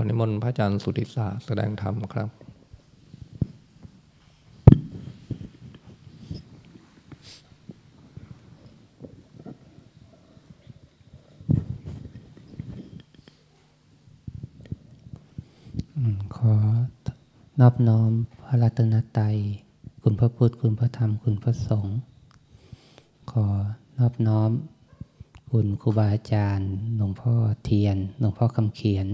อนิมนต์พระอาจารย์สุติสาแสดงธรรมครับ ขอนอบน้อมพระรัตนตรัย คุณพระพุทธ คุณพระธรรม คุณพระสงฆ์ ขอนอบน้อม คุณครูบาอาจารย์ หลวงพ่อเทียน หลวงพ่อคำเขียน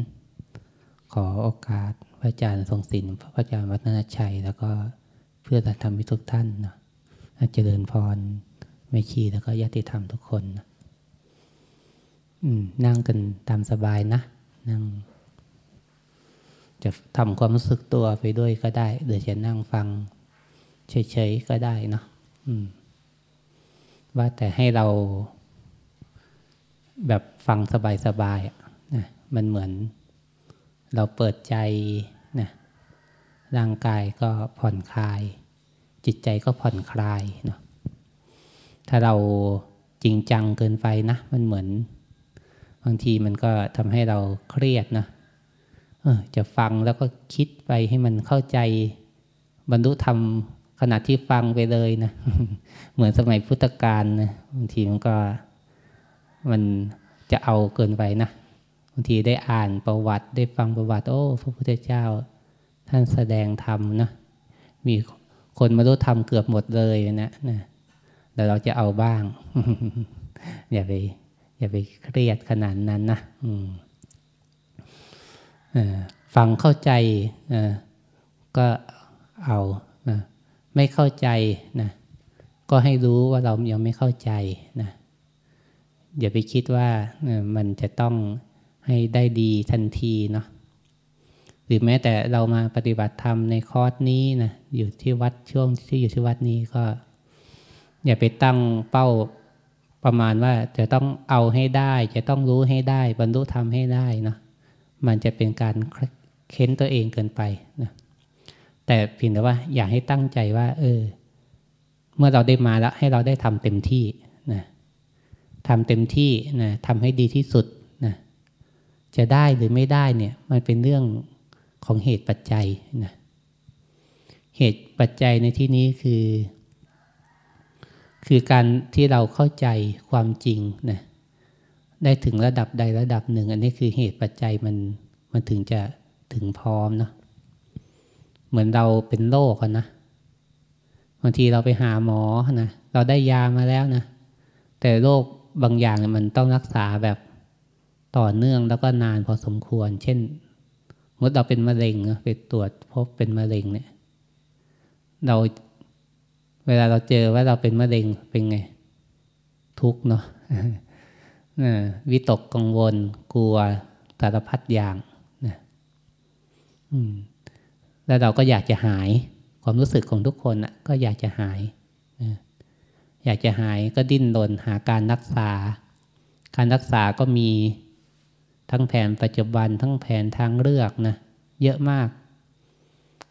ขอโอกาสพระอาจารย์ทรงศิลป์พระอาจารย์วัฒนชัย แล้วก็เพื่อธรรมทุกท่านนะเจริญพรไม่ชีแล้วก็ญาติธรรมทุกคนนะนั่งกันตามสบายนะ นั่ง จะทำความรู้สึกตัวไปด้วยก็ได้หรือจะนั่งฟังเฉยๆก็ได้เนาะว่าแต่ให้เราแบบฟังสบายๆนะมันเหมือน เราเปิดใจนะร่างกายก็ผ่อนคลาย จิตใจก็ผ่อนคลายเนาะถ้าเราจริงจังเกินไปนะมันเหมือน บางทีมันก็ทำให้เราเครียดนะเออจะฟังแล้วก็คิดไปให้มันเข้าใจ บรรลุธรรมขณะที่ฟังไปเลยนะ เหมือนสมัยพุทธกาลนะบางทีมันก็มันจะเอาเกินไปนะ บางทีได้อ่านประวัติได้ฟังประวัติโอ้พระพุทธเจ้า ท่านแสดงธรรมนะมีคนมารู้ธรรมเกือบหมดเลยนะนะแต่เราจะเอาบ้าง อย่าไปอย่าไปเครียดขนาดนั้นนะฟังเข้าใจก็เอาไม่เข้าใจนะก็ให้รู้ว่าเรายังไม่เข้าใจนะอย่าไปคิดว่ามันจะต้อง ให้ได้ดีทันทีเนาะหรือแม้แต่เรามาปฏิบัติธรรมในคอร์สนี้นะอยู่ที่วัดช่วงที่อยู่ที่วัดนี้ก็ อย่าไปตั้งเป้าประมาณว่าจะต้องเอาให้ได้ จะต้องรู้ให้ได้ บรรลุธรรมให้ได้นะมันจะเป็นการเค้นตัวเองเกินไปนะแต่เพียงแต่ว่าอยากให้ตั้งใจว่า เออ เมื่อเราได้มาแล้วให้เราได้ทำเต็มที่นะทำเต็มที่นะทำให้ดีที่สุด จะได้หรือไม่ได้เนี่ย มันเป็นเรื่องของเหตุปัจจัยนะเหตุปัจจัยในที่นี้คือ คือการที่เราเข้าใจความจริงนะได้ถึงระดับใดระดับหนึ่ง อันนี้คือเหตุปัจจัยมันมันถึงจะถึงพร้อมเนาะเหมือนเราเป็นโรคกันนะบางทีเราไปหาหมอนะเราได้ยามาแล้วนะแต่โรคบางอย่างมันต้องรักษาแบบ ต่อเนื่องแล้วก็นานพอสมควร เช่นเมื่อเราเป็นมะเร็งไปตรวจพบเป็นมะเร็งเนี่ย เราเวลาเราเจอว่าเราเป็นมะเร็งเป็นไง ทุกเนาะวิตกกังวล กลัวสารพัดอย่างนะแล้วเราก็อยากจะหาย ความรู้สึกของทุกคนนะก็อยากจะหายนะอยากจะหายก็ดิ้นรนหาการรักษา การรักษาก็มี ทั้งแผนปัจจุบันทั้งแผนทางเลือกนะ เยอะมาก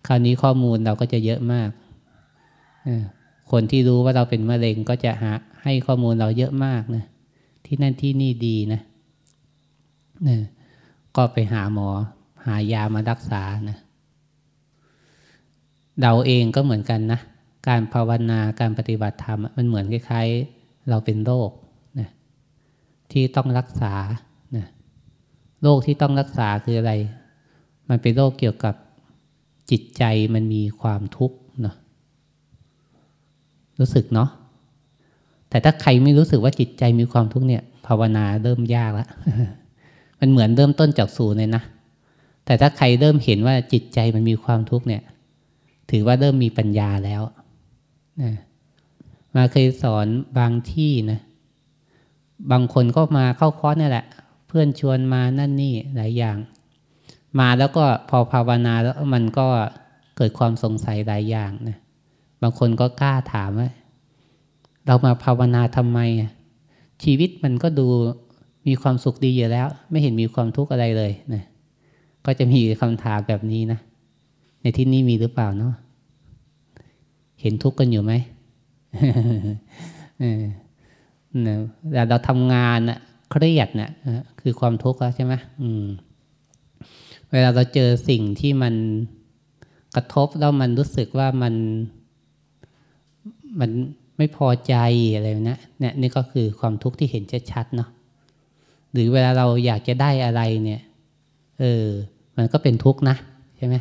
คราวนี้ข้อมูลเราก็จะเยอะมาก คนที่รู้ว่าเราเป็นมะเร็งก็จะหาให้ข้อมูลเราเยอะมากนะ ที่นั่นที่นี่ดีนะนะก็ไปหาหมอ หายามารักษานะ เราเองก็เหมือนกันนะ การภาวนาการปฏิบัติธรรม มันเหมือนคล้ายๆ เราเป็นโรคนะที่ต้องรักษา โรคที่ต้องรักษาคืออะไร มันเป็นโรคเกี่ยวกับจิตใจมันมีความทุกข์เนาะรู้สึกเนาะแต่ถ้าใครไม่รู้สึกว่าจิตใจมีความทุกข์เนี่ย ภาวนาเริ่มยากล้วมันเหมือนเริ่มต้นจากศูนย์เลยนะแต่ถ้าใครเริ่มเห็นว่าจิตใจมันมีความทุกข์เนี่ย ถือว่าเริ่มมีปัญญาแล้วนะมาเคยสอนบางที่นะ บางคนก็มาเข้าคอร์สนี่แหละ พื่อนชวนมานั่นนี่หลายอย่าง มาแล้วก็พอภาวนาแล้วมันก็เกิดความสงสัยหลายอย่างนะบางคนก็กล้าถามว่าเรามาภาวนาทำไม ชีวิตมันก็ดูมีความสุขดีอยู่แล้ว ไม่เห็นมีความทุกข์อะไรเลยนะก็จะมีคำถามแบบนี้นะ ในที่นี้มีหรือเปล่าเนาะเห็นทุกข์กันอยู่ไหมแต่เราทำงานน่ะ เครียดน่ะคือความทุกข์แล้วใช่ไหมเวเวลาเราเจอสิ่งที่มันกระทบแล้วมันรู้สึกว่ามัน มันไม่พอใจอะไรนะเนี่ยนี่ก็คือความทุกข์ที่เห็นชัดๆเนาะหรือเวลาเราอยากจะได้อะไรเนี่ย เออ มันก็เป็นทุกข์นะใช่ไหม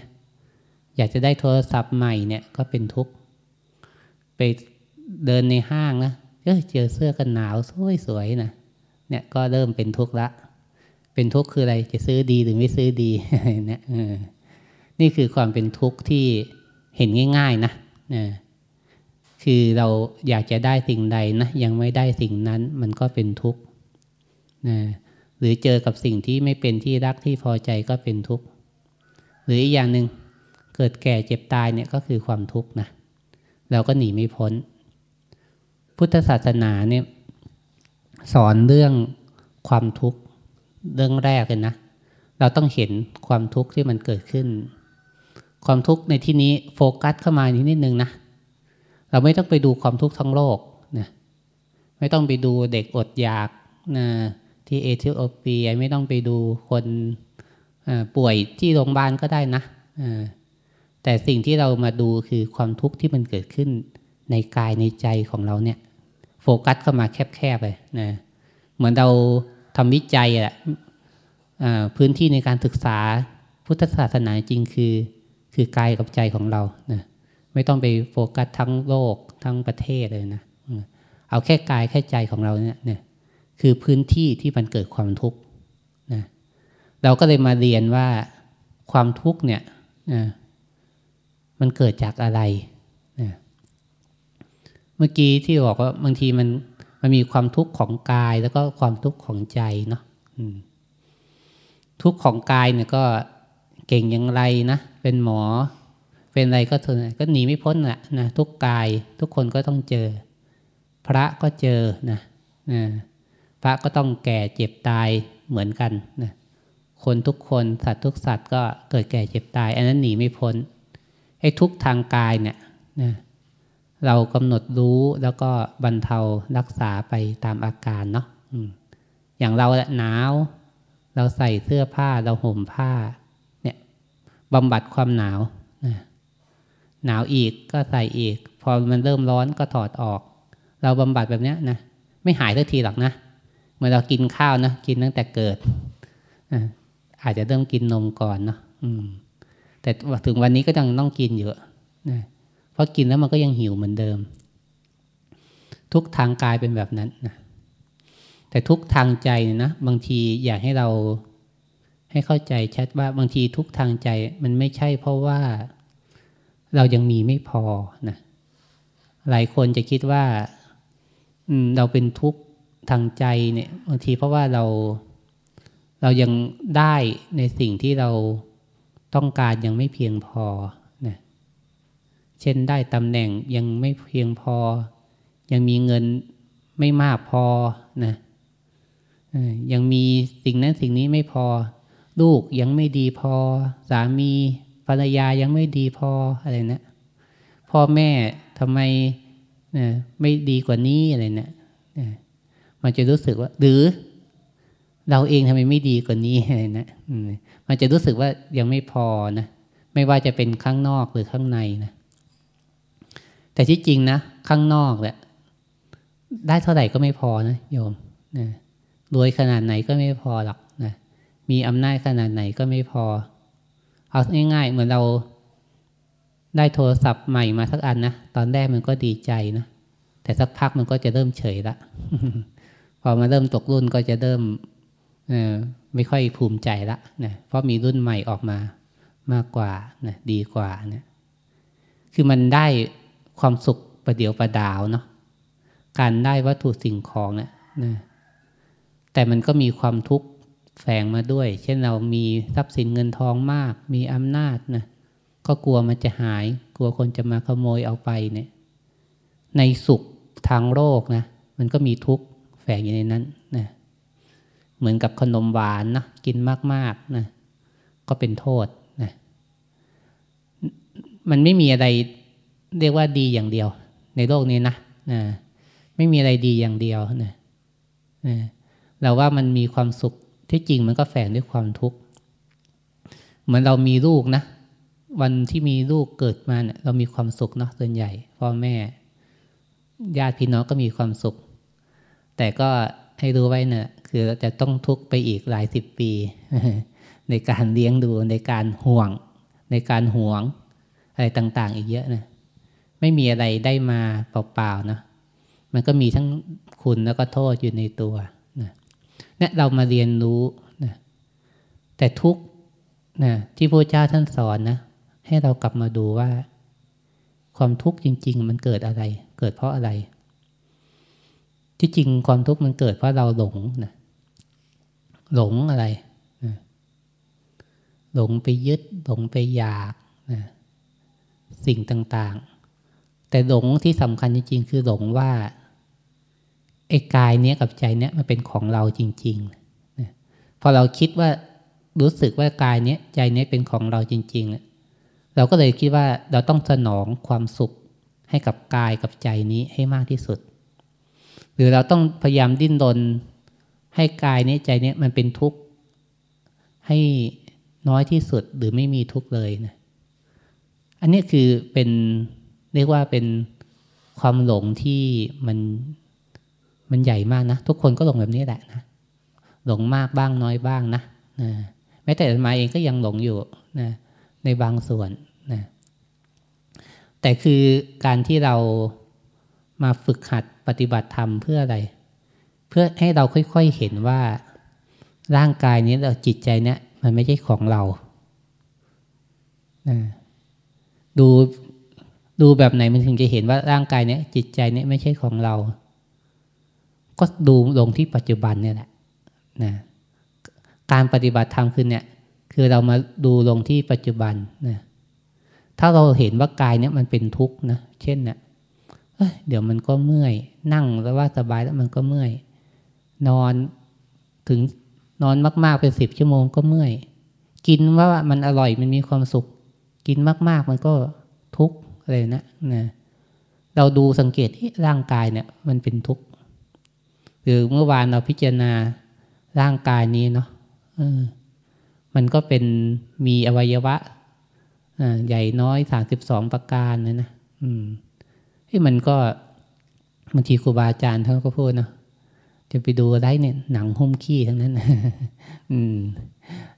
อยากจะได้โทรศัพท์ใหม่เนี่ยก็เป็นทุกข์ ไปเดินในห้างนะเออเจอเสื้อกันหนาวสวยๆนะ เนี่ยก็เริ่มเป็นทุกข์ละ เป็นทุกข์คืออะไรจะซื้อดีหรือไม่ซื้อดีเนี่ยนี่คือความเป็นทุกข์ที่เห็นง่าย ๆ นะนคือเราอยากจะได้สิ่งใดนะยังไม่ได้สิ่งนั้นมันก็เป็นทุกข์นะหรือเจอกับสิ่งที่ไม่เป็นที่รักที่พอใจก็เป็นทุกข์หรืออีกอย่างหนึ่งเกิดแก่เจ็บตายเนี่ยก็คือความทุกข์นะเราก็หนีไม่พ้น พุทธศาสนาเนี่ย สอนเรื่องความทุกข์เรื่องแรกเลยนะ เราต้องเห็นความทุกข์ที่มันเกิดขึ้น ความทุกข์ในที่นี้โฟกัสเข้ามานิดนึงนะ เราไม่ต้องไปดูความทุกข์ทั้งโลกนะไม่ต้องไปดูเด็กอดอยากนะที่เอธิโอเปียไม่ต้องไปดูคนป่วยที่โรงพยาบาลก็ได้นะแต่สิ่งที่เรามาดูคือความทุกข์ที่มันเกิดขึ้นในกายในใจของเราเนี่ย โฟกัสเข้ามาแคบๆเลยนะเหมือนเราทำวิจัยแหละพื้นที่ในการศึกษาพุทธศาสนาจริงคือ คือกายกับใจของเรานะไม่ต้องไปโฟกัสทั้งโลกทั้งประเทศเลยนะเอาแค่กายแค่ใจของเราเนี่ยเนี่ยคือพื้นที่ที่มันเกิดความทุกข์นะเราก็เลยมาเรียนว่าความทุกข์เนี่ยนะมันเกิดจากอะไร มื่อกี้ที่บอกว่าบางทีมันมันมีความทุกข์ของกายแล้วก็ความทุกข์ของใจเนาะทุกข์ของกายเนี่ยก็เก่งอย่างไรนะ เป็นหมอ เป็นอะไรก็ทนก็หนีไม่พ้นแหละนะทุกกายทุกคนก็ต้องเจอ พระก็เจอนะนะพระก็ต้องแก่เจ็บตายเหมือนกันนะคนทุกคนสัตว์ทุกสัตว์ก็เกิดแก่เจ็บตาย อันนั้นหนีไม่พ้นไอ้ทุกทางกายเนี่ยนะ เรากำหนดรู้แล้วก็บรรเทารักษาไปตามอาการเนาะอย่างเราหนาว เราใส่เสื้อผ้าเราห่มผ้า เนี่ยบำบัดความหนาวนะหนาวอีกก็ใส่อีก พอมันเริ่มร้อนก็ถอดออก เราบำบัดแบบเนี้ยนะไม่หายทันทีหรอกนะเมื่อเรากินข้าวนะกินตั้งแต่เกิดอาจจะเริ่มกินนมก่อนเนาะแต่ถึงวันนี้ก็ยังต้องกินเยอะนะ เพราะกินแล้วมันก็ยังหิวเหมือนเดิม ทุกทางกายเป็นแบบนั้นนะแต่ทุกทางใจนะบางทีอยากให้เราให้เข้าใจชัดว่าบางทีทุกทางใจมันไม่ใช่เพราะว่าเรายังมีไม่พอนะหลายคนจะคิดว่าเราเป็นทุกข์ทางใจเนี่ยบางทีเพราะว่าเราเรายังได้ในสิ่งที่เราต้องการยังไม่เพียงพอ เช่นได้ตำแหน่งยังไม่เพียงพอ ยังมีเงินไม่มากพอนะยังมีสิ่งนั้นสิ่งนี้ไม่พอ ลูกยังไม่ดีพอ สามีภรรยายังไม่ดีพออะไรนะพ่อแม่ทำไมนะไม่ดีกว่านี้อะไรเนะี่ยมันจะรู้สึกว่า หรือ เราเองทำไมไม่ดีกว่านี้อะไรนะมันจะรู้สึกว่ายังไม่พอนะไม่ว่าจะเป็นข้างนอกหรือข้างในนะ แต่ที่จริงนะ ข้างนอกแหละได้เท่าไหร่ก็ไม่พอนะโยมนะรวยขนาดไหนก็ไม่พอหรอกนะมีอำนาจขนาดไหนก็ไม่พอ เอาง่ายๆ เหมือนเราได้โทรศัพท์ใหม่มาสักอันนะตอนแรกมันก็ดีใจนะแต่สักพักมันก็จะเริ่มเฉยละพอมาเริ่มตกรุ่นก็จะเริ่มไม่ค่อยภูมิใจละนะเพราะมีรุ่นใหม่ออกมามากกว่านะดีกว่านะคือมันได้ ความสุขประเดียวประดาวเนาะการได้วัตถุสิ่งของเนะนะแต่มันก็มีความทุกข์แฝงมาด้วย เช่นเรามีทรัพย์สินเงินทองมาก มีอำนาจนะก็กลัวมันจะหาย กลัวคนจะมาขโมยเอาไปเนี่ย ในสุขทางโลกนะ มันก็มีทุกข์แฝงอยู่ในนั้นนะเหมือนกับขนมหวานนะกินมากๆนะก็เป็นโทษนะมันไม่มีอะไร เรียกว่าดีอย่างเดียว ในโลกนี้นะนะไม่มีอะไรดีอย่างเดียวนะนะเราว่ามันมีความสุขที่จริงมันก็แฝงด้วยความทุกข์เหมือนเรามีลูกนะ วันที่มีลูกเกิดมาเนี่ยเรามีความสุขเนาะส่วนใหญ่พ่อแม่ญาติพี่น้องก็มีความสุข แต่ก็ให้รู้ไว้เนะ่ยคือจะต้องทุกข์ไปอีกหลายสิบปี ในการเลี้ยงดูในการห่วง ในการห่วงอะไรต่าง ๆ อีกเยอะนะ ไม่มีอะไรได้มาเปล่าๆนะมันก็มีทั้งคุณแล้วก็โทษอยู่ในตัวนะเนี่ยเรามาเรียนรู้นะแต่ทุกนะที่พระเจ้าท่านสอนนะ ให้เรากลับมาดูว่า ความทุกข์จริง ๆ มันเกิดอะไร เกิดเพราะอะไร ที่จริงความทุกข์มันเกิดเพราะเราหลงนะหลงอะไรนะหลงไปยึด หลงไปอยากนะสิ่งต่างๆ แต่หลงที่สำคัญจริง ๆ คือหลงว่าไอ้กายเนี้ยกับใจเนี้ยมันเป็นของเราจริงๆนะพอเราคิดว่ารู้สึกว่ากายเนี้ยใจเนี้ยเป็นของเราจริงๆ เราก็เลยคิดว่าเราต้องสนองความสุขให้กับกายกับใจนี้ให้มากที่สุด หรือเราต้องพยายามดิ้นรนให้กายนี้ใจนี้มันเป็นทุกข์ให้น้อยที่สุดหรือไม่มีทุกข์เลยนะ อันนี้คือเป็น เรียกว่าเป็นความหลงที่มันมันใหญ่มากนะ ทุกคนก็หลงแบบนี้แหละนะหลงมากบ้างน้อยบ้างนะนะแม้แต่มาเองก็ยังหลงอยู่นะในบางส่วนนะแต่คือการที่เรามาฝึกหัดปฏิบัติธรรมเพื่ออะไร เพื่อให้เราค่อยๆเห็นว่าร่างกายนี้เราจิตใจเนี้ยมันไม่ใช่ของเรานะดู ดูแบบไหนมันถึงจะเห็นว่าร่างกายเนี้ยจิตใจเนี้ยไม่ใช่ของเรา ก็ดูลงที่ปัจจุบันเนี่ยแหละนะการปฏิบัติธรรมคือเนี่ย คือเรามาดูลงที่ปัจจุบันนะถ้าเราเห็นว่ากายเนี้ยมันเป็นทุกข์นะเช่นเนี่ยเดี๋ยวมันก็เมื่อย นั่งแล้วว่าสบายแล้วมันก็เมื่อย นอนถึงนอนมาก ๆ เป็นสิบชั่วโมงก็เมื่อย กินว่ามันอร่อยมันมีความสุข กินมาก ๆ มันก็ทุกข์ อะไรนะนะเราดูสังเกตที่ร่างกายเนี่ย มันเป็นทุกข์หรือเมื่อวานเราพิจารณาร่างกายนี้เนาะมันก็เป็นมีอวัยวะใหญ่น้อยสามสิบสองประการนะนะอืมที่มันก็บางทีครูบาอาจารย์ท่านก็พูดเนาะจะไปดูอะไรเนี่ย หนังหุ้มขี้ทั้งนั้นอืม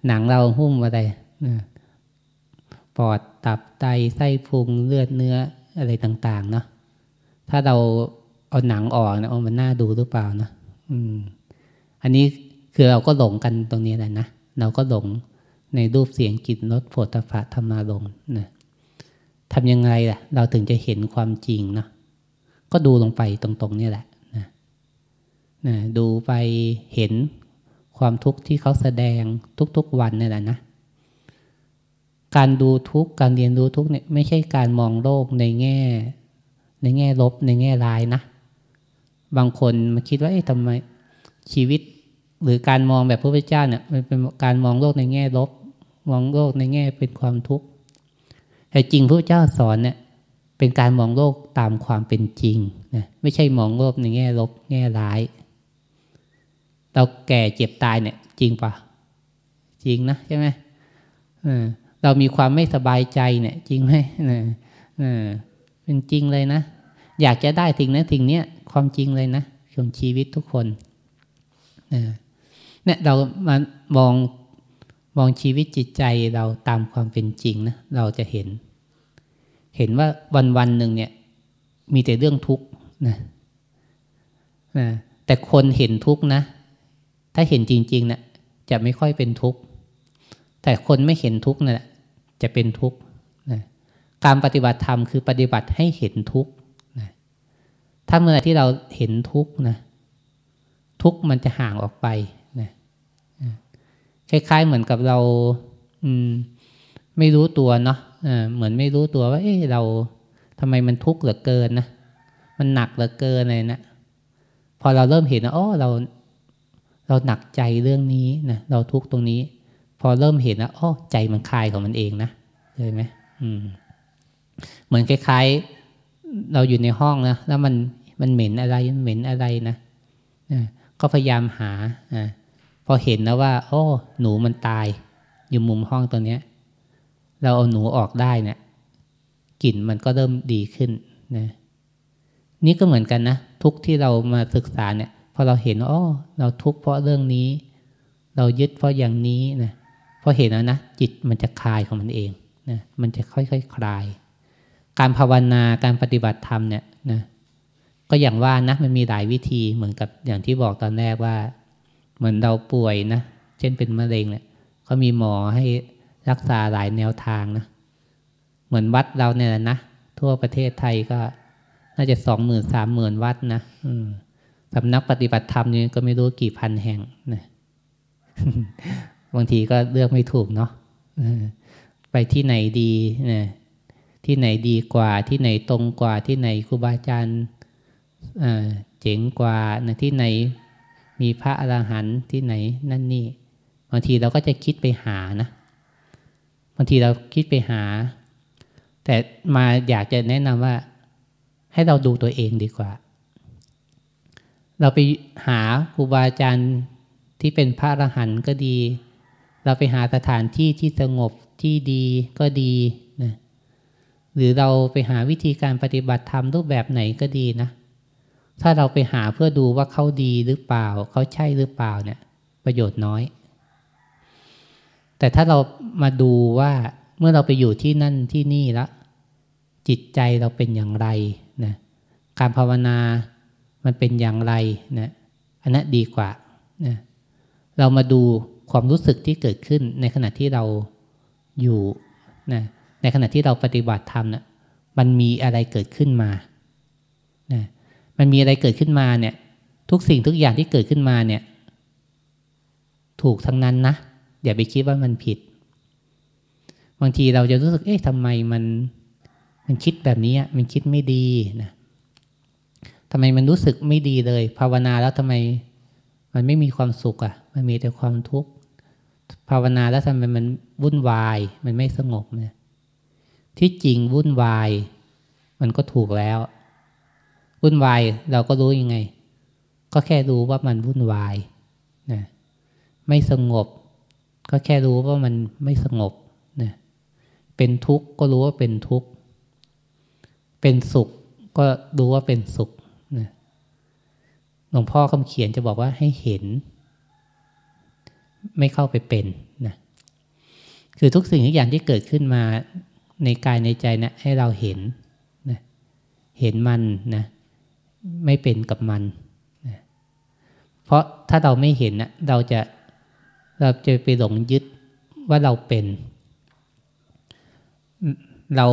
หนังเราหุ้มอะไร ปอดตับไตไส้พุงเลือดเนื้ออะไรต่างๆ เนาะถ้าเราเอาหนังออกนะมันน่าดูหรือเปล่านะอืม อันนี้คือเราก็หลงกันตรงนี้แหละนะเราก็หลงในรูปเสียงกลิ่นรสโผฏฐัพพะธรรมาลมนะทำยังไงล่ะ เราถึงจะเห็นความจริงเนาะก็ดูลงไปตรงๆนี่แหละนะนะดูไปเห็นความทุกข์ที่เขาแสดงทุกๆวันนี่แหละนะ การดูทุกการเรียนรู้ทุกเนี่ยไม่ใช่การมองโลกในแง่ ในแง่ลบในแง่ร้ายนะ บางคนมาคิดว่าเอ๊ะทำไมชีวิตหรือการมองแบบพระพุทธเจ้าเนี่ยมันเป็นการมองโลกในแง่ลบ มองโลกในแง่เป็นความทุกข์แต่จริงพระเจ้าสอนเนี่ยเป็นการมองโลกตามความเป็นจริงนะไม่ใช่มองโลกในแง่ลบแง่ร้าย เราแก่เจ็บตายเนี่ย จริงปะจริงนะใช่ไหม เรามีความไม่สบายใจเนี่ยจริงไหมเป็นจริงเลยนะ อยากจะได้สิ่งนั้นสิ่งเนี้ความจริงเลยนะของชีวิตทุกคนเนี่ยเรามามองมองชีวิตจิตใจเราตามความเป็นจริงนะเราจะเห็น เห็นว่าวันวันหนึ่งเนี่ย มีแต่เรื่องทุกข์นะนะแต่คนเห็นทุกข์นะ ถ้าเห็นจริงๆนะจะไม่ค่อยเป็นทุกข์แต่คนไม่เห็นทุกข์นะ่ะ จะเป็นทุกข์นะการปฏิบัติธรรมคือปฏิบัติให้เห็นทุกข์นะถ้าเมื่อไหร่ที่เราเห็นทุกข์นะทุกข์มันจะห่างออกไปนะคล้ายๆเหมือนกับเราอืมไม่รู้ตัวเนาะเหมือนไม่รู้ตัวว่า เอ๊ะเราทำไมมันทุกข์เหลือเกินนะมันหนักเหลือเกินเลยนะพอเราเริ่มเห็นนะอ๋อเรา เราหนักใจเรื่องนี้นะเราทุกข์ตรงนี้ อเริ่มเห็นนะอ๋อใจมันคลายของมันเองนะเห็นไหมอืม เหมือนคล้ายๆ เราอยู่ในห้องนะแล้วมันมันเหม็นอะไรมันเหม็นอะไรนะก็พยายามหาอพอเห็นนะว่า โอ้ หนูมันตาย อยู่มุมห้องตัวเนี้ย เราเอาหนูออกได้เนะี่ยกลิ่นมันก็เริ่มดีขึ้นนะนี่ก็เหมือนกันนะทุกที่เรามาศึกษาเนี่ยพอเราเห็นอ๋อเราทุกข์เพราะเรื่องนี้ เรายึดเพราะอย่างนี้นะ พอเห็นแล้วนะจิตมันจะคลายของมันเองนะมันจะค่อยๆคคลาย การภาวนาการปฏิบัติธรรมเนี่ยนะก็อย่างว่านะมันมีหลายวิธีเหมือนกับอย่างที่บอกตอนแรกว่า เหมือนเราป่วยนะเช่นเป็นมะเร็งเนี่ยเขามีหมอให้รักษาหลายแนวทางนะเหมือนวัดเราเนี่ยนะทั่วประเทศไทยก็น่าจะสองหมื่นสามหมื่นวัดนะสำนักปฏิบัติธรรมนี่ก็ไม่รู้กี่พันแห่งนะ บางทีก็เลือกไม่ถูกเนาะไปที่ไหนดีนะที่ไหนดีกว่าที่ไหนตรงกว่าที่ไหนครูบาอาจารย์เจ๋งกว่านะที่ไหนมีพระอรหันต์ที่ไหนนั่นนี่บางทีเราก็จะคิดไปหานะบางทีเราคิดไปหา แต่มาอยากจะแนะนำว่า ให้เราดูตัวเองดีกว่า เราไปหาครูบาอาจารย์ที่เป็นพระอรหันต์ก็ดี เราไปหาสถานที่ที่สงบที่ดีก็ดีนะหรือเราไปหาวิธีการปฏิบัติธรรมรูปแบบไหนก็ดีนะ ถ้าเราไปหาเพื่อดูว่าเขาดีหรือเปล่า เขาใช่หรือเปล่าเนี่ย ประโยชน์น้อย แต่ถ้าเรามาดูว่าเมื่อเราไปอยู่ที่นั่นที่นี่แล้วจิตใจเราเป็นอย่างไรนะการภาวนามันเป็นอย่างไรนะอันนั้นดีกว่านะเรามาดู ความรู้สึกที่เกิดขึ้นในขณะที่เราอยู่นะในขณะที่เราปฏิบัติธรรมนะมันมีอะไรเกิดขึ้นมานะมันมีอะไรเกิดขึ้นมาเนี่ย ทุกสิ่งทุกอย่างที่เกิดขึ้นมาเนี่ย ถูกทั้งนั้นนะอย่าไปคิดว่ามันผิด บางทีเราจะรู้สึก เอ๊ะทำไมมัน มันคิดแบบนี้มันคิดไม่ดีนะทำไมมันรู้สึกไม่ดีเลย ภาวนาแล้วทำไม มันไม่มีความสุขอะ่ะ มันมีแต่ความทุกข์ ภาวนาแล้วทำไมมันวุ่นวาย มันไม่สงบเนี่ยที่จริงวุ่นวาย มันก็ถูกแล้ว วุ่นวายเราก็รู้ยังไง ก็แค่รู้ว่ามันวุ่นวายนะไม่สงบ ก็แค่รู้ว่ามันไม่สงบนะเป็นทุกข์ก็รู้ว่าเป็นทุกข์เป็นสุขก็รู้ว่าเป็นสุขนะหลวงพ่อคำเขียนจะบอกว่าให้เห็น ไม่เข้าไปเป็นนะคือทุกสิ่งทุกอย่างที่เกิดขึ้นมาในกายในใจนะให้เราเห็นนะเห็นมันนะไม่เป็นกับมันเพราะถ้าเราไม่เห็นนะเราจะเราจะไปหลงยึดว่าเราเป็นเรา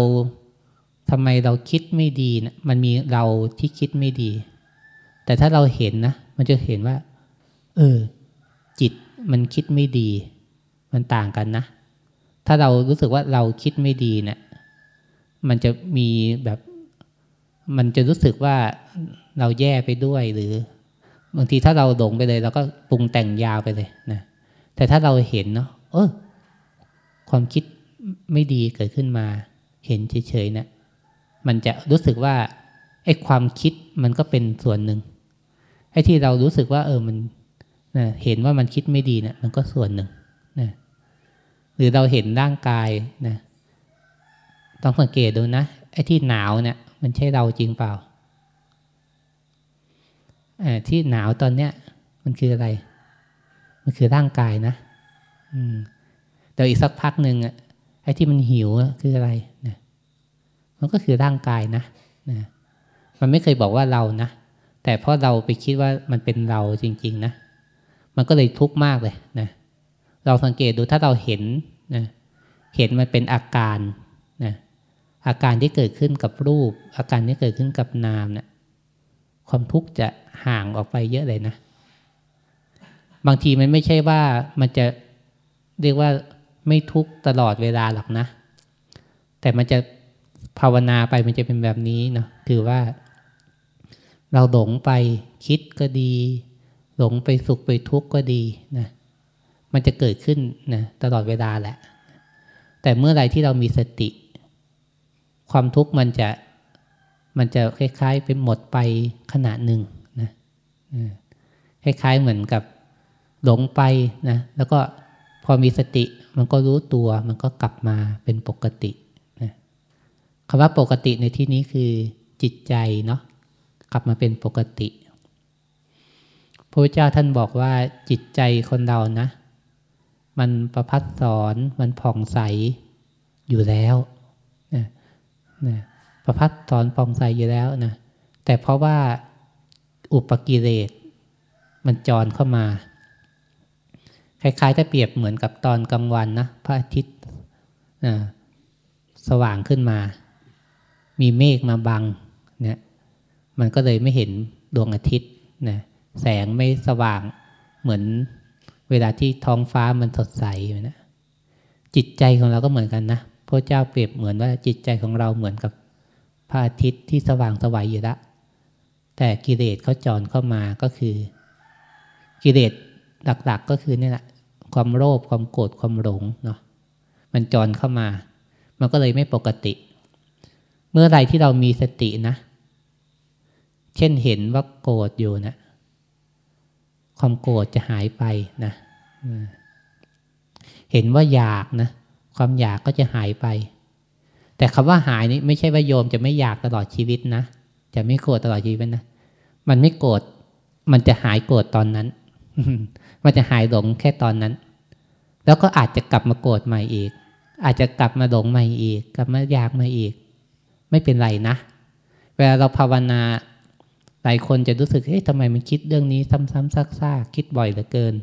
ทำไมเราคิดไม่ดีนะมันมีเราที่คิดไม่ดี แต่ถ้าเราเห็นนะ มันจะเห็นว่า เออ มันคิดไม่ดี มันต่างกันนะ ถ้าเรารู้สึกว่าเราคิดไม่ดีเนะี่ยมันจะมีแบบ มันจะรู้สึกว่าเราแย่ไปด้วยหรือบางทีถ้าเราหลงไปเลยเราก็ปรุงแต่งยาวไปเลยนะแต่ถ้าเราเห็นเนาะเออความคิดไม่ดีเกิดขึ้นมา เห็นเฉยๆนะมันจะรู้สึกว่าไอ้ความคิดมันก็เป็นส่วนหนึ่งไอ้ที่เรารู้สึกว่า เออมัน นะเห็นว่ามันคิดไม่ดีนะมันก็ส่วนหนึ่งนะหรือเราเห็นร่างกายนะต้องสังเกตดูนะไอ้ที่หนาวเนะี่ยมันใช่เราจริงเปล่าที่หนาวตอนเนี้ย มันคืออะไร มันคือร่างกายนะ อืมแต่อีกสักพักหนึ่งอะไอ้ที่มันหิวคืออะไรนะมันก็คือร่างกายนะนะมันไม่เคยบอกว่าเรานะแต่เพราะเราไปคิดว่ามันเป็นเราจริง ๆ นะ มันก็เลยทุกข์มากเลยนะ เราสังเกตดูถ้าเราเห็นนะเห็นมันเป็นอาการนะอาการที่เกิดขึ้นกับรูป อาการที่เกิดขึ้นกับนามเนะี่ยความทุกข์จะห่างออกไปเยอะเลยนะ บางทีมันไม่ใช่ว่ามันจะเรียกว่าไม่ทุกข์ตลอดเวลาหรอกนะ แต่มันจะภาวนาไปมันจะเป็นแบบนี้เนาะคือว่า เราหลงไปคิดก็ดี หลงไปสุขไปทุกข์ก็ดีนะมันจะเกิดขึ้นนะตลอดเวลาแหละ แต่เมื่อไรที่เรามีสติ ความทุกข์มันจะมันจะคล้ายๆเป็นหมดไปขณะหนึ่งนะคล้ายๆเหมือนกับหลงไปนะแล้วก็พอมีสติมันก็รู้ตัวมันก็กลับมาเป็นปกตินะคำว่าปกติในที่นี้คือจิตใจเนาะกลับมาเป็นปกติ พระเจ้าท่านบอกว่าจิตใจคนเรานะ มันประพัดสอนมันผ่องใสอยู่แล้วนะนะประพัดสอนผ่องใสอยู่แล้วนะแต่เพราะว่าอุปกิเลสมันจรเข้ามา คล้ายๆจะเปรียบเหมือนกับตอนกลางวันนะพระอาทิตย์สว่างขึ้นมา มีเมฆมาบังเนี่ยมันก็เลยไม่เห็นดวงอาทิตย์นะ แสงไม่สว่างเหมือนเวลาที่ท้องฟ้ามันสดใสนะจิตใจของเราก็เหมือนกันนะพระเจ้าเปรียบเหมือนว่าจิตใจของเราเหมือนกับพระอาทิตย์ที่สว่างสวัยอยู่ล้วแต่กิเลสเขาจรเข้ามาก็คือ กิเลสหลัก ๆก็คือนี่แหละความโลภความโกรธความหลงเนาะมันจรเข้ามา มันก็เลยไม่ปกติ เมื่อไรที่เรามีสตินะ เช่นเห็นว่าโกรธอยู่นะ ความโกรธจะหายไปนะเห็นว่าอยากนะ ความอยากก็จะหายไป แต่คำว่าหายนี่ไม่ใช่ว่าโยมจะไม่อยากตลอดชีวิตนะ จะไม่โกรธตลอดชีวิตนะ มันไม่โกรธ มันจะหายโกรธตอนนั้น มันจะหายหลงแค่ตอนนั้น แล้วก็อาจจะกลับมาโกรธใหม่อีก อาจจะกลับมาหลงใหม่อีก กลับมาอยากมาอีก ไม่เป็นไรนะ เวลาเราภาวนา หลายคนจะรู้สึกเฮ้ยทำไมมันคิดเรื่องนี้ซ้ำๆซากๆคิดบ่อยเหลือเกิน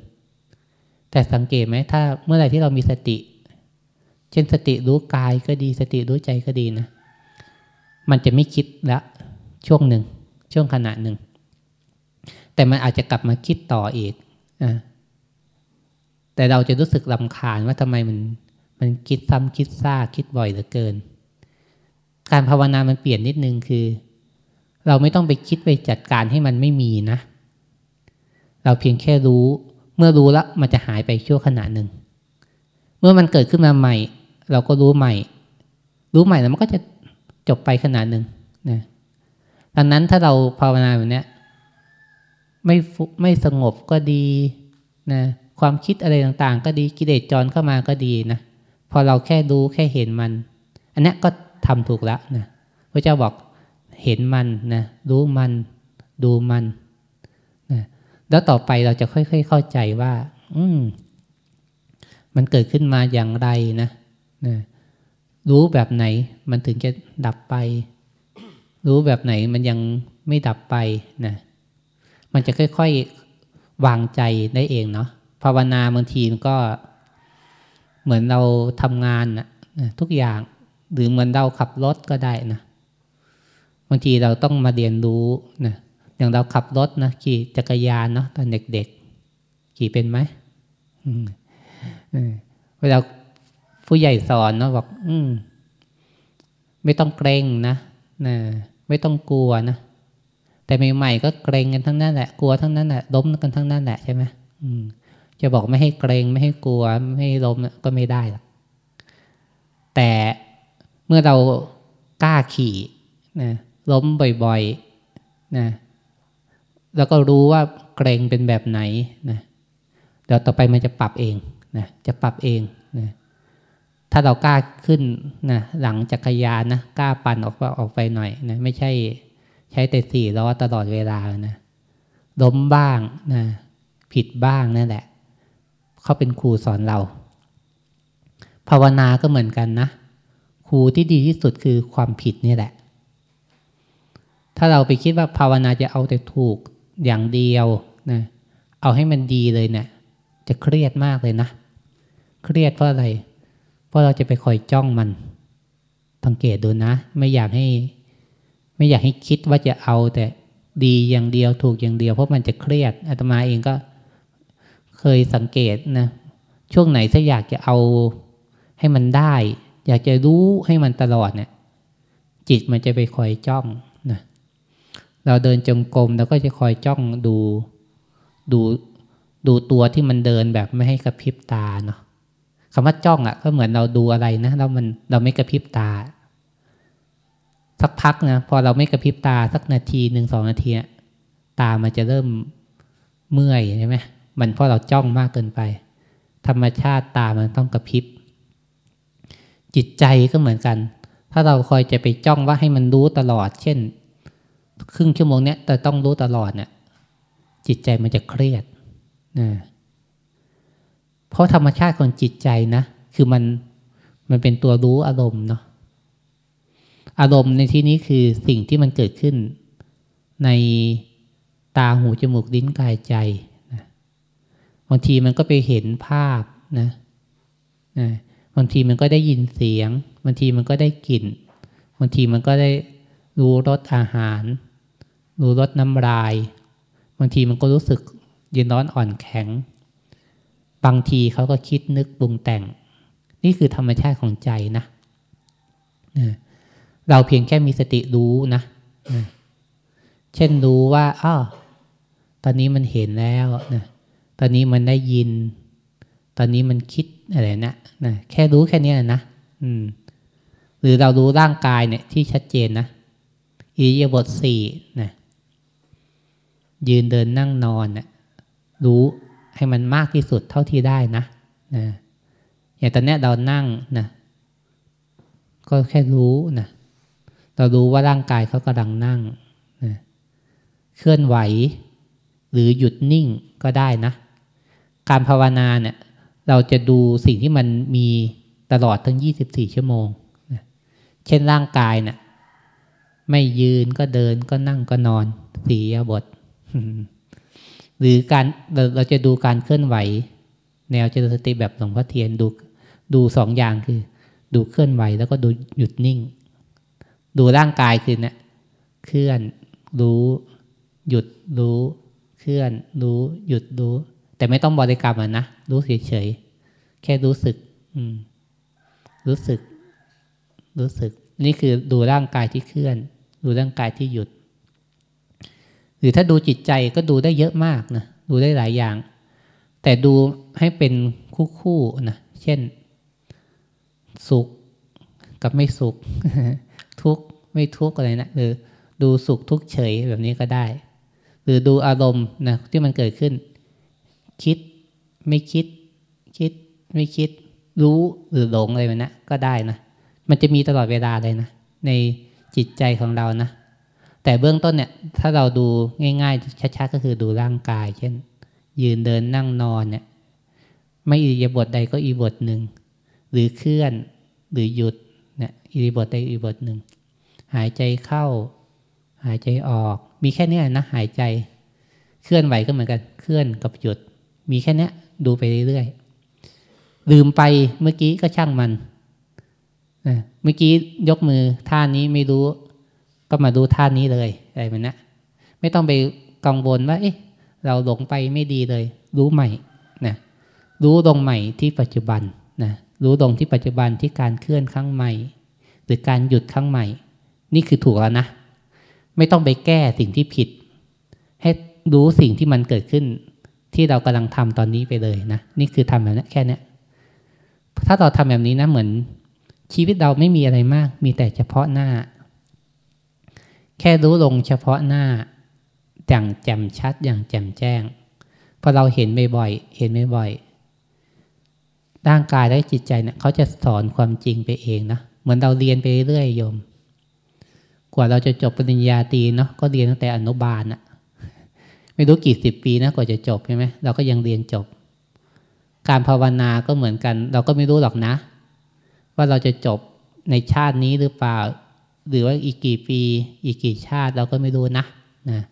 แต่สังเกตไหมถ้าเมื่อไหร่ที่เรามีสติ เช่นสติรู้กายก็ดี สติรู้ใจก็ดีนะ มันจะไม่คิดละช่วงหนึ่ง ช่วงขณะหนึ่ง แต่มันอาจจะกลับมาคิดต่ออีกอแต่เราจะรู้สึกลำคาญว่าทำไมมัน มันคิดซ้ำคิดซากคิดบ่อยเหลือเกิน การภาวนามันเปลี่ยนนิดนึงคือ เราไม่ต้องไปคิดไปจัดการให้มันไม่มีนะ เราเพียงแค่รู้ เมื่อรู้แล้วมันจะหายไปชั่วขณะหนึ่ง เมื่อมันเกิดขึ้นมาใหม่ เราก็รู้ใหม่ รู้ใหม่แล้วมันก็จะจบไปขณะหนึ่งนะดังนั้นถ้าเราภาวนาแบบนี้ไม่ไม่สงบก็ดีนะความคิดอะไรต่างๆ ก็ดีกิเลสจรเข้ามาก็ดีนะพอเราแค่ดูแค่เห็นมัน อันนี้ก็ทำถูกแล้วนะพระเจ้าบอก เห็นมันนะรู้มันดูมันนะแล้วต่อไปเราจะค่อย ๆ เข้าใจว่า อืมมันเกิดขึ้นมาอย่างไรนะนะรู้แบบไหน มันถึงจะดับไป รู้แบบไหนมันยังไม่ดับไปนะมันจะค่อย ๆ วางใจได้เองเนาะภาวนาบางทีมันก็ เหมือนเราทำงานนะทุกอย่าง หรือเหมือนเราขับรถก็ได้นะ บางทีเราต้องมาเรียนรู้นะอย่างเราขับรถนะขี่จักรยานเนาะตอนเด็กๆ ขี่เป็นไหมเวลาผู้ใหญ่สอนเนาะบอกอืมไม่ต้องเกรงนะนะไม่ต้องกลัวนะแต่ใหม่ๆก็เกรงกันทั้งนั้นแหละกลัวทั้งนั้นแหละล้มกันทั้งนั้นแหละใช่ไหมจะบอกไม่ให้เกรงไม่ให้กลัวไม่ให้ล้มก็ไม่ได้หรอกแต่เมื่อเรากล้าขี่นะ ล้มบ่อยๆนะแล้วก็รู้ว่าเกรงเป็นแบบไหนนะเดี๋ยวต่อไปมันจะปรับเองนะจะปรับเองนะถ้าเรากล้าขึ้นนะหลังจักรยานนะกล้าปั่นออกออกไปหน่อยนะไม่ใช่ใช้แต่สี่ล้อตลอดเวลานะล้มบ้างนะผิดบ้างนั่นแหละ เขาเป็นครูสอนเรา ภาวนาก็เหมือนกันนะครูที่ดีที่สุดคือความผิดนี่แหละ ถ้าเราไปคิดว่าภาวนาจะเอาแต่ถูกอย่างเดียวนะเอาให้มันดีเลยเนะี่ยจะเครียดมากเลยนะ เครียดเพราะอะไร เพราะเราจะไปคอยจ้องมันสังเกตดูนะ ไม่อยากให้ ไม่อยากให้คิดว่าจะเอาแต่ดีอย่างเดียวถูกอย่างเดียว เพราะมันจะเครียดอาตมาเองก็เคยสังเกตนะ ช่วงไหนถ้าอยากจะเอาให้มันได้ อยากจะรู้ให้มันตลอดเนี่ยจิตมันจะไปคอยจ้อง เราเดินจงกรมเราก็จะคอยจ้องดูดูดูตัวที่มันเดินแบบไม่ให้กระพริบตาเนาะคำว่าจ้องอะ่ะ ก็เหมือนเราดูอะไรนะแล้วมันเราไม่กระพริบตา สักพักนะพอเราไม่กระพริบตาสักนาทีหนึ่งสองนาทีตามันจะเริ่มเมื่อยใช่ไหมมันเพราะเราจ้องมากเกินไป ธรรมชาติตามันต้องกระพริบ จิตใจก็เหมือนกัน ถ้าเราคอยจะไปจ้องว่าให้มันรู้ตลอด เช่น ครึ่งชั่วโมงเนี้ยแต่ต้องรู้ตลอดเนี่ยจิตใจมันจะเครียดนะเพราะธรรมชาติของจิตใจนะคือมันมันเป็นตัวรู้อารมณ์เนาะอารมณ์ในที่นี้คือสิ่งที่มันเกิดขึ้น ในตาหูจมูกลิ้นกายใจนะบางทีมันก็ไปเห็นภาพนะนะบางทีมันก็ได้ยินเสียงบางทีมันก็ได้กลิ่นบางทีมันก็ได้รู้รสอาหาร รู้รสน้ำลาย บางทีมันก็รู้สึกเย็นร้อนอ่อนแข็ง บางทีเขาก็คิดนึกปรุงแต่ง นี่คือธรรมชาติของใจนะ เราเพียงแค่มีสติรู้นะ เช่นรู้ว่าอ้าวตอนนี้มันเห็นแล้วนะตอนนี้มันได้ยิน ตอนนี้มันคิดอะไรนะนะ แค่รู้แค่นี้นะอืมหรือเรารู้ร่างกายเนี่ยที่ชัดเจนนะอิริยบถสี่นะ ยืนเดินนั่งนอนนะรู้ให้มันมากที่สุดเท่าที่ได้นะนะอย่างตอนนี้เรานั่งนะก็แค่รู้นะเรารู้ว่าร่างกายเขากำลังนั่งนะเคลื่อนไหว หรือหยุดนิ่งก็ได้นะ การภาวนาเนี่ย เราจะดูสิ่งที่มันมีตลอดทั้ง 24 ชั่วโมงนะเช่นร่างกายเนะ่ยไม่ยืนก็เดินก็นั่งก็นอน สียบท หรือการเราเราจะดูการเคลื่อนไหว แนวเจริญสติแบบหลวงพ่อเทียนดูดูสองอย่างคือ ดูเคลื่อนไหวแล้วก็ดูหยุดนิ่ง ดูร่างกายคือเนะี่ยเคลื่อนรู้หยุดรู้เคลื่อน รู้หยุดรู้ แต่ไม่ต้องบริกรรมนะรู้เฉยๆแค่รู้สึก อืม รู้สึก รู้สึก นี่คือดูร่างกายที่เคลื่อน ดูร่างกายที่หยุด หรือถ้าดูจิตใจก็ดูได้เยอะมากนะดูได้หลายอย่าง แต่ดูให้เป็นคู่ๆนะเช่น สุขกับไม่สุข ทุกข์ไม่ทุกข์อะไรนะหรือดูสุขทุกข์เฉยแบบนี้ก็ได้ หรือดูอารมณ์นะที่มันเกิดขึ้น คิดไม่คิด คิดไม่คิด รู้หรือหลงอะไรแบบนะก็ได้นะมันจะมีตลอดเวลาเลยนะในจิตใจของเรานะ แต่เบื้องต้นเนี่ย ถ้าเราดูง่าย ๆชัดๆก็คือดูร่างกาย เช่น ยืนเดินนั่งนอนเนี่ย ไม่อิริยาบถใดก็อีบทหนึ่งหรือเคลื่อนหรือหยุดเนี่ยอิริบทใดอิริบทหนึ่งหายใจเข้า หายใจออก มีแค่นี้นะหายใจเคลื่อนไหวก็เหมือนกันเคลื่อนกับหยุด มีแค่นี้ดูไปเรื่อยๆลืมไปเมื่อกี้ก็ช่างมันเมื่อกี้ยกมือท่านี้ไม่รู้ ก็มาดูท่านี้เลยอะไรแบบนี้ไม่ต้องไปกังวลว่า เอ๊ะ เราหลงไปไม่ดีเลย รู้ใหม่นะรู้ตรงใหม่ที่ปัจจุบันนะรู้ตรงที่ปัจจุบันที่การเคลื่อนครั้งใหม่ หรือการหยุดครั้งใหม่ นี่คือถูกแล้วนะ ไม่ต้องไปแก้สิ่งที่ผิด ให้รู้สิ่งที่มันเกิดขึ้น ที่เรากำลังทำตอนนี้ไปเลยนะนี่คือทำแบบนี้แค่นี้ถ้าเราทำแบบนี้นะเหมือนชีวิตเราไม่มีอะไรมาก มีแต่เฉพาะหน้า แค่รู้ลงเฉพาะหน้าอย่างแจ่มชัดอย่างแจ่มแจ้งพอเราเห็นบ่อยๆเห็นบ่อยๆร่างกายและจิตใจเนี่ยเขาจะสอนความจริงไปเองนะเหมือนเราเรียนไปเรื่อยโยม กว่าเราจะจบปริญญาตรีเนาะก็เรียนตั้งแต่อนุบาลอะไม่รู้กี่สิบปีนะกว่าจะจบใช่ไหมเราก็ยังเรียนจบ การภาวนาก็เหมือนกัน เราก็ไม่รู้หรอกนะ ว่าเราจะจบในชาตินี้หรือเปล่า หรือว่าอีกกี่ปี อีกกี่ชาติเราก็ไม่รู้นะนะ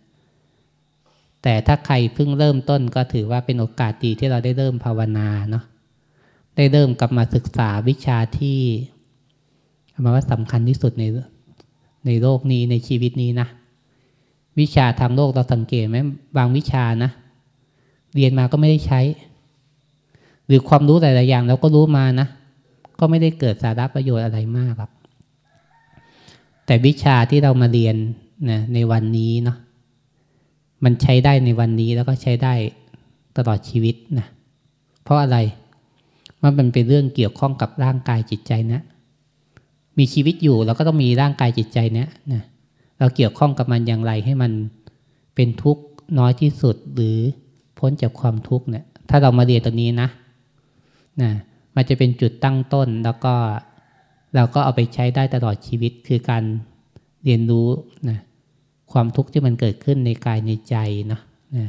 แต่ถ้าใครเพิ่งเริ่มต้นก็ถือว่าเป็นโอกาสดีที่เราได้เริ่มภาวนาเนาะได้เริ่มกลับมาศึกษาวิชาที่มาว่าสำคัญที่สุดในในโลกนี้ในชีวิตนี้นะวิชาทางโลกเราสังเกตไหมบางวิชานะเรียนมาก็ไม่ได้ใช้ หรือความรู้หลาย ๆ อย่างเราก็รู้มานะ ก็ไม่ได้เกิดสาระประโยชน์อะไรมากครับ แต่วิชาที่เรามาเรียนนะในวันนี้เนาะมันใช้ได้ในวันนี้แล้วก็ใช้ได้ตลอดชีวิตนะเพราะอะไรมันเป็นเรื่องเกี่ยวข้องกับร่างกายจิตใจนะมีชีวิตอยู่เราก็ต้องมีร่างกายจิตใจเนี้ยนะเราเกี่ยวข้องกับมันอย่างไรให้มันเป็นทุกข์น้อยที่สุดหรือพ้นจากความทุกข์เนี่ย ถ้าเรามาเรียนตรงนี้นะนะมันจะเป็นจุดตั้งต้นแล้วก็ เราก็เอาไปใช้ได้ตลอดชีวิตคือการเรียนรู้นะความทุกข์ที่มันเกิดขึ้นในกายในใจเนาะนะ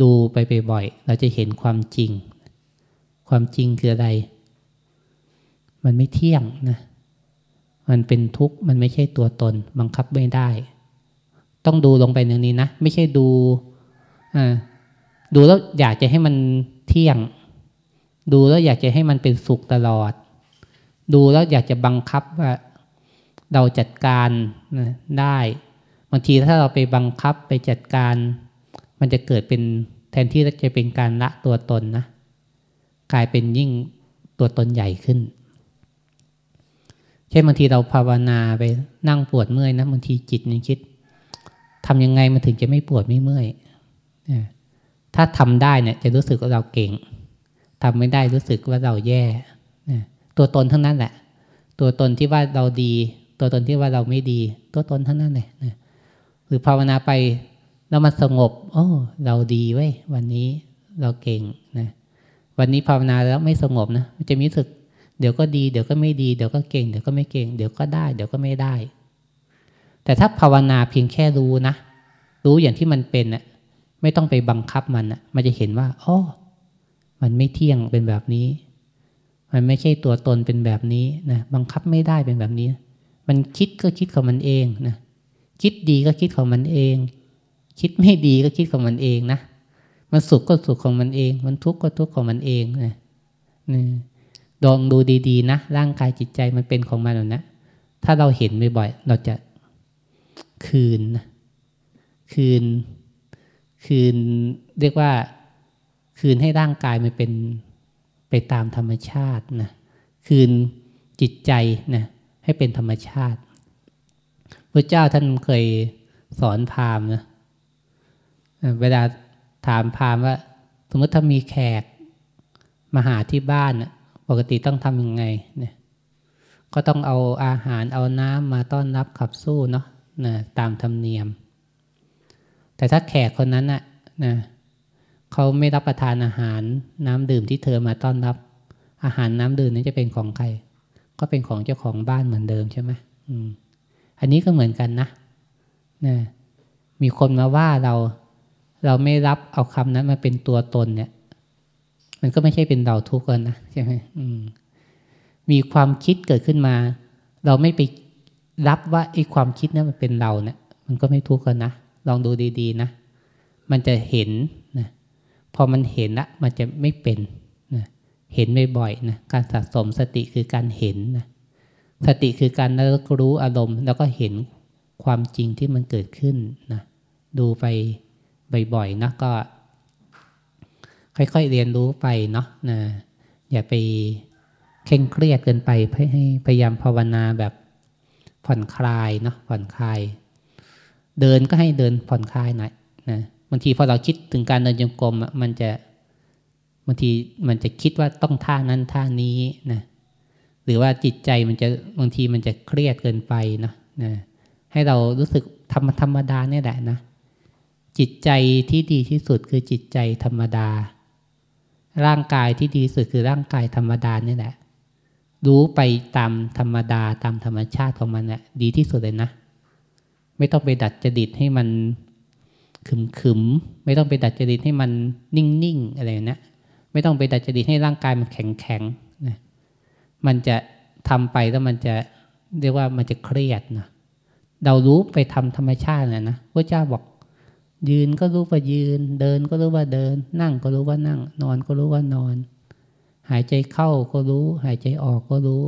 ดูไปบ่อยๆเราจะเห็นความจริง ความจริงคืออะไร มันไม่เที่ยงนะ มันเป็นทุกข์มันไม่ใช่ตัวตน บังคับไม่ได้ ต้องดูลงไปในนี้นะ ไม่ใช่ดูอ่าดูแล้วอยากจะให้มันเที่ยง ดูแล้วอยากจะให้มันเป็นสุขตลอด ดูแล้วอยากจะบังคับว่าเราจัดการนะได้บางทีถ้าเราไปบังคับไปจัดการ มันจะเกิดเป็นแทนที่จะเป็นการละตัวตนนะกลายเป็นยิ่งตัวตนใหญ่ขึ้น เช่นบางทีเราภาวนาไปนั่งปวดเมื่อยนะบางทีจิตยังคิดทำยังไงมันถึงจะไม่ปวดไม่เมื่อยถ้าทำได้เนี่ยจะรู้สึกว่าเราเก่งทำไม่ได้รู้สึกว่าเราแย่ ตัวตนทั้งนั้นแหละ ตัวตนที่ว่าเราดี ตัวตนที่ว่าเราไม่ดี ตัวตนทั้งนั้นเลยหรือภาวนาไปแล้วมันสงบโอ้เราดีเว้ยวันนี้เราเก่งนะวันนี้ภาวนาแล้วไม่สงบนะมันจะมีสึก เดี๋ยวก็ดี เดี๋ยวก็ไม่ดี เดี๋ยวก็เก่ง เดี๋ยวก็ไม่เก่ง เดี๋ยวก็ได้ เดี๋ยวก็ไม่ได้ แต่ถ้าภาวนาเพียงแค่รู้นะ รู้อย่างที่มันเป็นนะไม่ต้องไปบังคับมันนะมันจะเห็นว่าอ๋อมันไม่เที่ยงเป็นแบบนี้ มันไม่ใช่ตัวตนเป็นแบบนี้นะบังคับไม่ได้เป็นแบบนี้ มันคิดก็คิดของมันเองนะคิดดีก็คิดของมันเอง คิดไม่ดีก็คิดของมันเองนะมันสุขก็สุขของมันเอง มันทุกข์ก็ทุกข์ของมันเองนะนี่ลองดูดีๆนะร่างกายจิตใจมันเป็นของมันนะถ้าเราเห็นบ่อยๆเราจะคืนนะคืน คืนเรียกว่า คืนให้ร่างกายมันเป็น ไปตามธรรมชาตินะคืนจิตใจนะให้เป็นธรรมชาติพระเจ้าท่านเคยสอนพราหมณ์นะเวลาถามพราหมณ์ว่า สมมติถ้ามีแขกมาหาที่บ้านปกติต้องทำยังไงเนี่ยก็ต้องเอาอาหารเอาน้ำมาต้อนรับขับสู้เนาะนะตามธรรมเนียม แต่ถ้าแขกคนนั้นน่ะนะ เขาไม่รับประทานอาหารน้ำดื่มที่เธอมาต้อนรับ อาหารน้ำดื่มนั้นจะเป็นของใคร ก็เป็นของเจ้าของบ้านเหมือนเดิมใช่ไหมอืม อันนี้ก็เหมือนกันนะนะมีคนมาว่าเราเราไม่รับเอาคำนั้นมาเป็นตัวตนเนี่ย มันก็ไม่ใช่เป็นเราทุกข์กันนะใช่ไหมมมีความคิดเกิดขึ้นมา เราไม่ไปรับว่าไอ้ความคิดนั้นมันเป็นเราเนี่ย มันก็ไม่ทุกข์กันนะลองดูดี ๆ นะ มันจะเห็น พอมันเห็นละมันจะไม่เป็นนะเห็นบ่อยๆนะการสะสมสติคือการเห็นนะสติคือการรู้อารมณ์ แล้วก็เห็นความจริงที่มันเกิดขึ้นนะดูไปบ่อยๆนะก็ ค่อยๆเรียนรู้ไปเนาะนะอย่าไปเคร่งเครียดเกินไปให้พยายามภาวนาแบบผ่อนคลายเนาะผ่อนคลาย เดินก็ให้เดินผ่อนคลายหน่อยนะ บางทีพอเราคิดถึงการเดินจงกรมมันจะบางทีมันจะคิดว่าต้องท่านั้นท่านี้นะหรือว่าจิตใจมันจะบางทีมันจะเครียดเกินไปนะนะให้เรารู้สึกธรรมธรรมดาเนี่ยแหละนะ จิตใจที่ดีที่สุดคือจิตใจธรรมดา ร่างกายที่ดีสุดคือร่างกายธรรมดานี่แหละ รู้ไปตามธรรมดาตามธรรมชาติของมันแหละดีที่สุดเลยนะ ไม่ต้องไปดัดจริตให้มัน ขึมขึมไม่ต้องไปดัดจริตให้มันนิ่งนิ่งอะไรนะไม่ต้องไปดัดจริตให้ร่างกายมันแข็งแข็งนะมันจะทำไปแล้วมันจะเรียกว่ามันจะเครียดนะเรารู้ไปทำธรรมชาตินะนะพระเจ้าบอก ยืนก็รู้ว่ายืน เดินก็รู้ว่าเดิน นั่งก็รู้ว่านั่ง นอนก็รู้ว่านอน หายใจเข้าก็รู้ หายใจออกก็รู้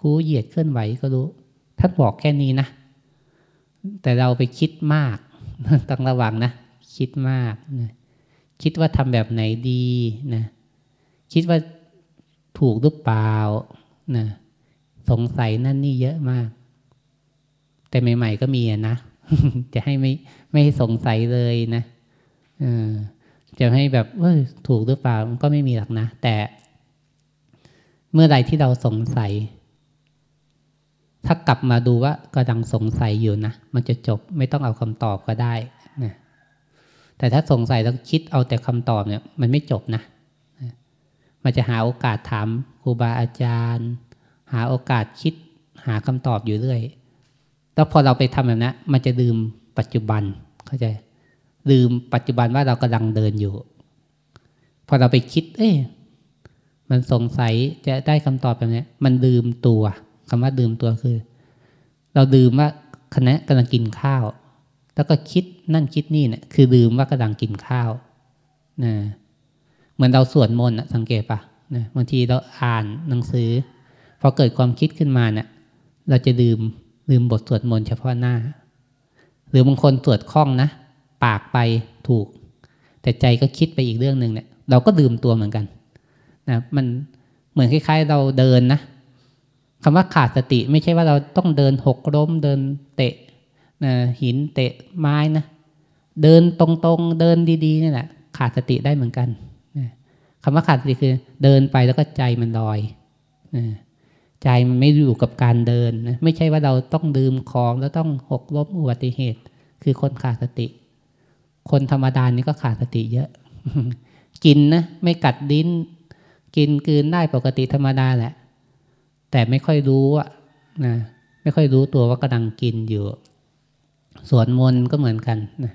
คูเหยียดเคลื่อนไหวก็รู้ท่านบอกแค่นี้นะ แต่เราไปคิดมาก ต้องระวังนะ คิดมากนะคิดว่าทำแบบไหนดีนะคิดว่าถูกหรือเปล่านะสงสัยนั่นนี่เยอะมาก แต่ใหม่ ๆ ก็มีนะ จะให้ไม่ไม่สงสัยเลยนะจะให้แบบเออถูกหรือเปล่ามันก็ไม่มีหรอกนะ แต่ เมื่อใดที่เราสงสัย ถ้ากลับมาดูว่ากำลังสงสัยอยู่นะ มันจะจบไม่ต้องเอาคำตอบก็ได้นะแต่ถ้าสงสัยแล้วคิดเอาแต่คำตอบเนี่ย มันไม่จบนะ มันจะหาโอกาสถามครูบาอาจารย์ หาโอกาสคิดหาคำตอบอยู่เรื่อย แล้วพอเราไปทำแบบนั้นมันจะลืมปัจจุบันเข้าใจลืมปัจจุบันว่าเรากำลังเดินอยู่ พอเราไปคิด เอ้ยมันสงสัยจะได้คำตอบแบบนี้มันลืมตัว คำว่าลืมตัวคือ เราลืมว่าคณะกำลังกินข้าว แล้วก็คิดนั่นคิดนี่เนะี่ยคือลืมว่ากำลังกินข้าวนะเหมือนเราสวดมนต์สังเกตปะนะบางทีเราอ่านหนังสือพอเกิดความคิดขึ้นมาเนะี่ยเราจะลืมลืมบทสวดมนต์เฉพาะหน้า หรือบางคนสวดคล่องนะปากไปถูก แต่ใจก็คิดไปอีกเรื่องหนึ่งเนี่ยเราก็ลืมตัวเหมือนกันนะมันเหมือนคล้าย ๆ เราเดินนะ คำว่าขาดสติไม่ใช่ว่าเราต้องเดินหกล้มเดินเตะนะหินเตะไม้นะ เดินตรงๆ เดินดีๆนี่แหละขาดสติได้เหมือนกันนะคำว่าขาดสติคือ เดินไปแล้วก็ใจมันลอยนะใจมันไม่อยู่กับการเดินนะไม่ใช่ว่าเราต้องดื่มของแล้วต้องหกล้มอุบัติเหตุ คือคนขาดสติ คนธรรมดานี่ก็ขาดสติเยอะ กินนะไม่กัดดิ้น กินกืนได้ปกติธรรมดาแหละ แต่ไม่ค่อยรู้อะนะไม่ค่อยรู้ตัวว่ากำลังกินอยู่สวนมนก็เหมือนกันนะ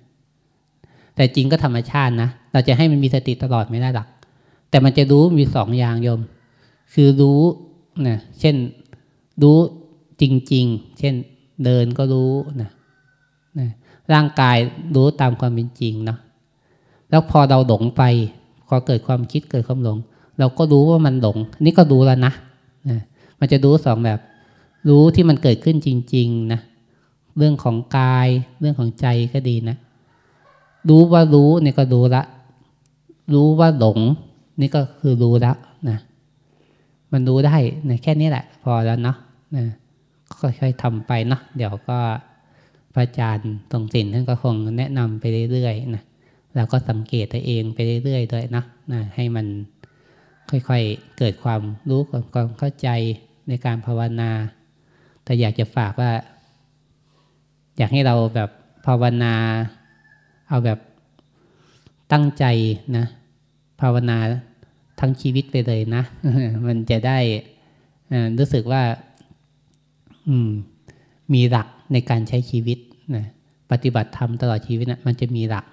แต่จริงก็ธรรมชาตินะเราจะให้มันมีสติตลอดไม่ได้หรอกแต่มันจะรู้มีสองอย่างโยม คือรู้นะเช่นรู้จริง ๆ เช่นเดินก็รู้นะนะร่างกายรู้ตามความเป็นจริงเนาะแล้วพอเราหลงไปพอเกิดความคิดเกิดความหลง เราก็รู้ว่ามันหลง นี่ก็รู้แล้วนะนะ มันจะรู้สองแบบ รู้ที่มันเกิดขึ้นจริง ๆนะเรื่องของกายเรื่องของใจก็ดีนะ รู้ว่ารู้นี่ก็รู้ละ รู้ว่าหลง นี่ก็คือรู้ละนะมันรู้ได้นะแค่นี้แหละ พอแล้วเนาะนะค่อยๆทำไปเนาะเดี๋ยวก็พระอาจารย์ตรงสินท่านก็คงแนะนำไปเรื่อยๆนะแล้วก็สังเกตตัวเองไปเรื่อยๆด้วยนะนะให้มัน ค่อยๆ เกิดความรู้ความเข้าใจในการภาวนา แต่อยากจะฝากว่า อยากให้เราแบบภาวนา เอาแบบตั้งใจนะ ภาวนาทั้งชีวิตไปเลยนะ มันจะได้รู้สึกว่าอืมมีหลักในการใช้ชีวิตนะปฏิบัติธรรมตลอดชีวิตนะมันจะมีหลัก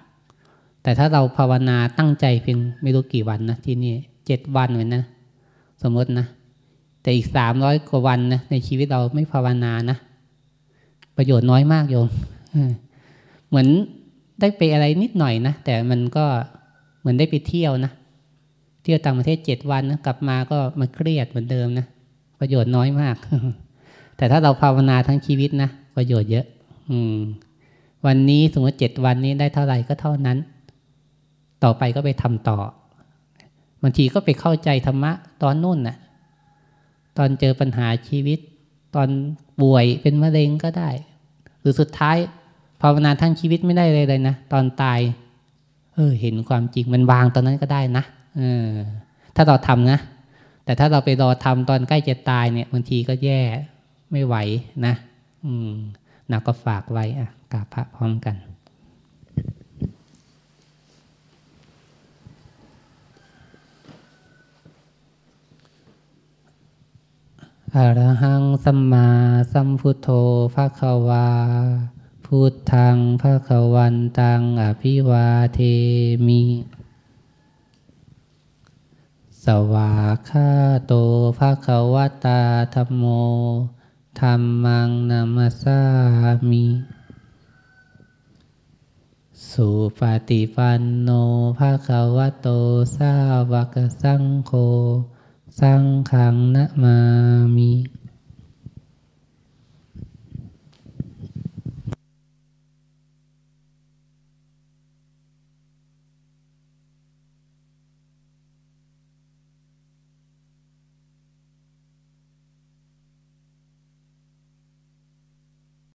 แต่ถ้าเราภาวนาตั้งใจเพียงไม่รู้กี่วันนะที่นี่ จ็ดวันเหมือนนะ สมมตินะ แต่อีกสามร้อยกว่าวันนะในชีวิตเราไม่ภาวนานะ ประโยชน์น้อยมากโยมเหมือนได้ไปอะไรนิดหน่อยนะ แต่มันก็เหมือนได้ไปเที่ยวนะเที่ยวต่างประเทศเจ็ดวันนะกลับมาก็มาเครียดเหมือนเดิมนะประโยชน์น้อยมาก แต่ถ้าเราภาวนาทั้งชีวิตนะประโยชน์เยอะ อืม วันนี้สมมติเจ็ดวันนี้ได้เท่าไหร่ก็เท่านั้น ต่อไปก็ไปทำต่อ บางทีก็ไปเข้าใจธรรมะตอนนู่นนะ่ะ ตอนเจอปัญหาชีวิต ตอนป่วยเป็นมะเร็งก็ได้ หรือสุดท้ายภาวนาทั้งชีวิตไม่ได้เลยเลยนะตอนตาย เออ เห็นความจริงมันวางตอนนั้นก็ได้นะเออ ถ้าเราทำนะแต่ถ้าเราไปรอทำตอนใกล้จะตายเนี่ยบางทีก็แย่ไม่ไหวนะ อืมนักก็ฝากไว้อะกราบพระพร้อมกัน อรหังสัมมาสัมพุทโธภะคะวา พุทธังภะคะวันตังอภิวาเทมิ สวาคาโตภะคะวตาธรรมโมธรรมังนามาสามิ สุปฏิปันโนภะคะวะโตสาวกสังโฆ สังขังนะมามิ